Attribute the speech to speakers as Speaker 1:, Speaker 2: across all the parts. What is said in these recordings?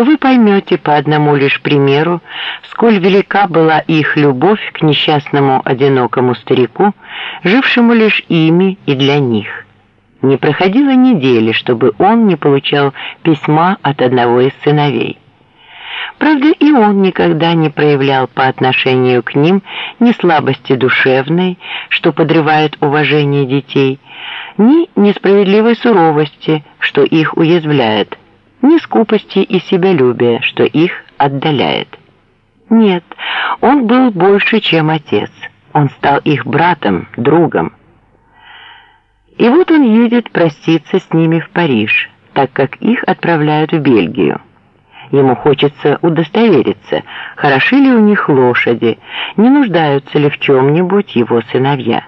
Speaker 1: то вы поймете по одному лишь примеру, сколь велика была их любовь к несчастному одинокому старику, жившему лишь ими и для них. Не проходило недели, чтобы он не получал письма от одного из сыновей. Правда, и он никогда не проявлял по отношению к ним ни слабости душевной, что подрывает уважение детей, ни несправедливой суровости, что их уязвляет, ни скупости и себялюбия, что их отдаляет. Нет, он был больше, чем отец. Он стал их братом, другом. И вот он едет проститься с ними в Париж, так как их отправляют в Бельгию. Ему хочется удостовериться, хороши ли у них лошади, не нуждаются ли в чем-нибудь его сыновья.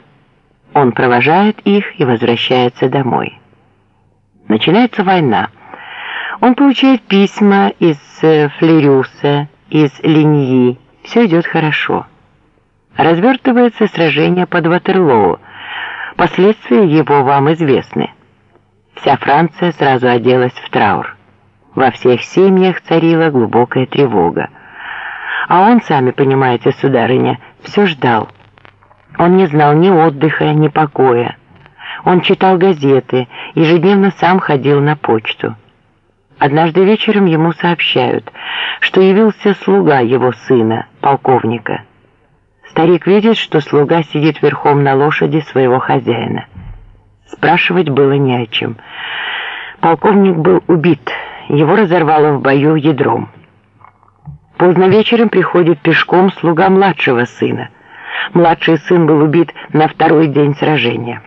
Speaker 1: Он провожает их и возвращается домой. Начинается война. Он получает письма из э, Флерюса, из Линьи. Все идет хорошо. Развертывается сражение под Ватерлоу. Последствия его вам известны. Вся Франция сразу оделась в траур. Во всех семьях царила глубокая тревога. А он, сами понимаете, сударыня, все ждал. Он не знал ни отдыха, ни покоя. Он читал газеты, ежедневно сам ходил на почту. Однажды вечером ему сообщают, что явился слуга его сына, полковника. Старик видит, что слуга сидит верхом на лошади своего хозяина. Спрашивать было не о чем. Полковник был убит, его разорвало в бою ядром. Поздно вечером приходит пешком слуга младшего сына. Младший сын был убит на второй день сражения.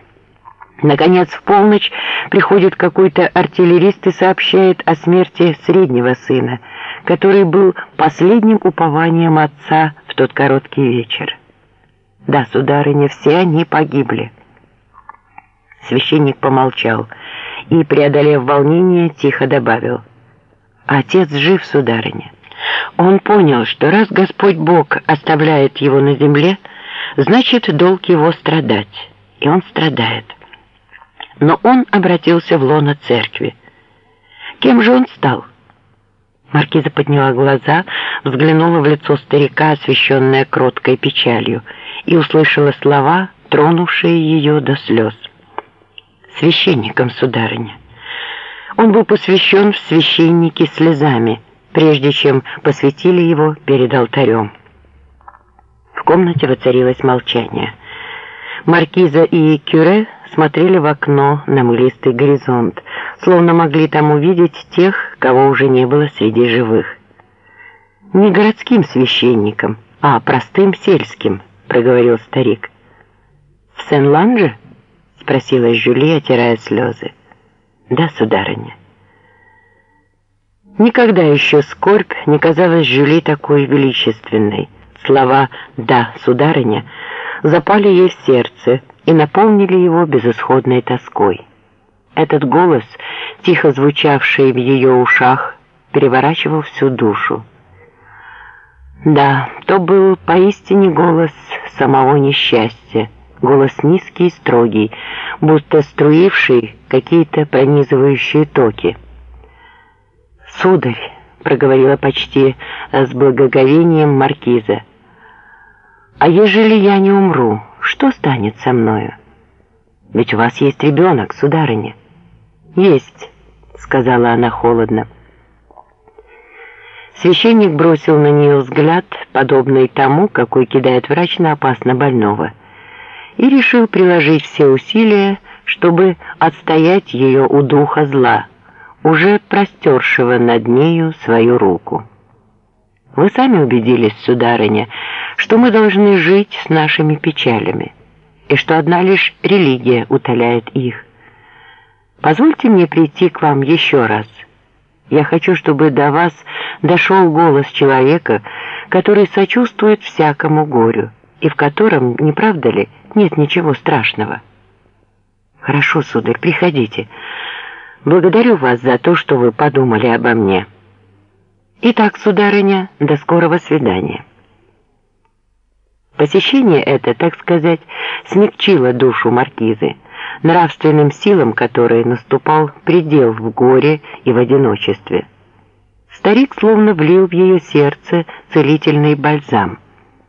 Speaker 1: Наконец, в полночь приходит какой-то артиллерист и сообщает о смерти среднего сына, который был последним упованием отца в тот короткий вечер. Да, сударыня, все они погибли. Священник помолчал и, преодолев волнение, тихо добавил. «Отец жив, сударыня». Он понял, что раз Господь Бог оставляет его на земле, значит, долг его страдать, и он страдает. Но он обратился в лоно церкви. Кем же он стал? Маркиза подняла глаза, взглянула в лицо старика, освещенное кроткой печалью, и услышала слова, тронувшие ее до слез священником, сударыня. Он был посвящен в священники слезами, прежде чем посвятили его перед алтарем. В комнате воцарилось молчание. Маркиза и Кюре смотрели в окно на мглистый горизонт, словно могли там увидеть тех, кого уже не было среди живых. «Не городским священником, а простым сельским», — проговорил старик. «В Сен-Ланже?» спросила Жюли, отирая слезы. «Да, сударыня». Никогда еще скорбь не казалась Жюли такой величественной. Слова «да, сударыня» запали ей в сердце и наполнили его безысходной тоской. Этот голос, тихо звучавший в ее ушах, переворачивал всю душу. Да, то был поистине голос самого несчастья, голос низкий и строгий, будто струивший какие-то пронизывающие токи. «Сударь», — проговорила почти с благоговением маркиза, «а ежели я не умру, что станет со мною? Ведь у вас есть ребенок, сударыня». «Есть», — сказала она холодно. Священник бросил на нее взгляд, подобный тому, какой кидает врач на опасно больного — и решил приложить все усилия, чтобы отстоять ее у духа зла, уже простершего над нею свою руку. Вы сами убедились, сударыня, что мы должны жить с нашими печалями, и что одна лишь религия утоляет их. Позвольте мне прийти к вам еще раз. Я хочу, чтобы до вас дошел голос человека, который сочувствует всякому горю, и в котором, не правда ли, нет ничего страшного. Хорошо, сударь, приходите. Благодарю вас за то, что вы подумали обо мне. Итак, сударыня, до скорого свидания. Посещение это, так сказать, смягчило душу маркизы, нравственным силам которой наступал предел в горе и в одиночестве. Старик словно влил в ее сердце целительный бальзам.